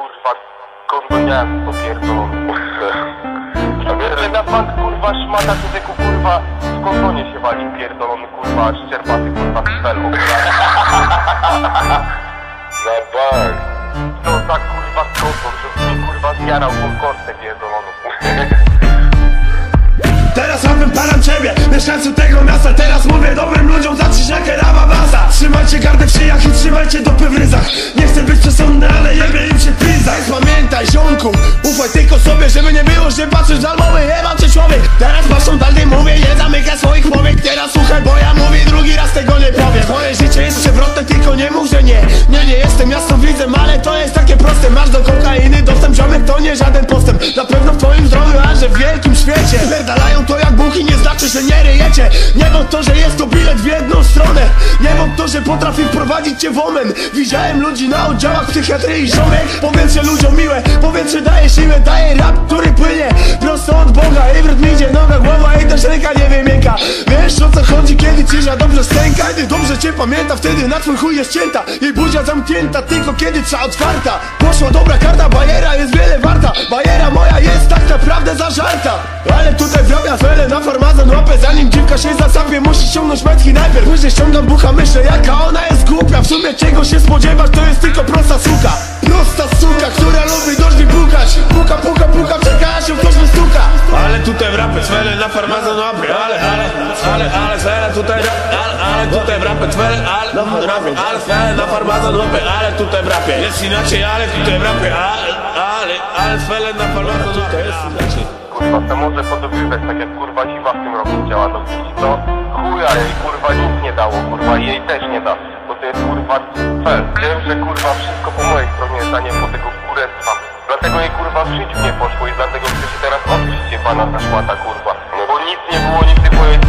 kurwa, kondoniami popierdolony. Że na pan kurwa szmata człowieku kurwa w kondonie się wali pierdolony kurwa, szczerbaty kurwa z felą. Na bank. Co za kurwa kondon, żeby mi kurwa zjarał tą kortę pierdoloną. Teraz rapem param ciebie, mieszkańców tego miasta. Teraz mówię dobrym ludziom, zacząć jak rawa masa Trzymajcie gardę w szyjach i trzymajcie dupy w ryzach. Nie chcę być przesądny, ale jebie im się pizza Więc pamiętaj ziomku, ufaj tylko sobie Żeby nie było, że patrzysz darmowy, jebam cię człowiek. Teraz waszą dalej mówię, nie zamykaj swoich powiek. Teraz słuchaj, bo ja mówię, drugi raz tego nie powiem Moje życie jest przewrotne, tylko nie mów, że nie. Nie, nie jestem jasnowidzem, ale to jest takie proste. Masz do kokainy dostęp, ziomek, to nie żaden postęp. Na pewno znaczy, że nie ryjecie. Nie wąt to, że jest to bilet w jedną stronę. Nie wąt to, że potrafi wprowadzić cię w omen. Widziałem ludzi na oddziałach psychiatrii ziomek Powietrze ludziom miłe, powietrze daje siłę Daje rap, który płynie prosto od Boga. I wrót mi idzie noga, głowa i też ręka nie wymięka. Wiesz Kiedy dobrze cię pamięta, wtedy na twój chuj jest cięta. Jej buzia zamknięta, tylko kiedy trza otwarta. Poszła dobra karta, bajera jest wiele warta. Bajera moja jest tak naprawdę zażarta. Ale tutaj wrabia fele na farmazon łapę Zanim dziwka się zasapie, musi ściągnąć metki najpierw. Później ściągam bucha, myślę jaka ona jest głupia. W sumie czego się spodziewasz, to jest tylko prosta suka. Prosta suka, która lubi cwele na farmazon łapie Ale, ale, ale, ale, ale tutaj ale, ale tutaj w rapę cwele Ale, ale, ale na farmazon łapie Ale tutaj w rapie. Jest inaczej, ale tutaj w rapie Ale, ale, ale cwele na farmazon łapie jest inaczej. Kurwa, to może podobywać tak jak kurwa siwa w tym roku działa do widzi, to chuja jej kurwa nic nie dało, kurwa jej też nie da, bo to jest kurwa fel. Wiem, że kurwa wszystko po mojej stronie jest, a nie po tego kurestwa. Dlatego jej kurwa w życiu nie poszło i dlatego chce się teraz odkryć się pana ta szmata kurwa. No bo nic nie było nigdy po jej stronie kurwa.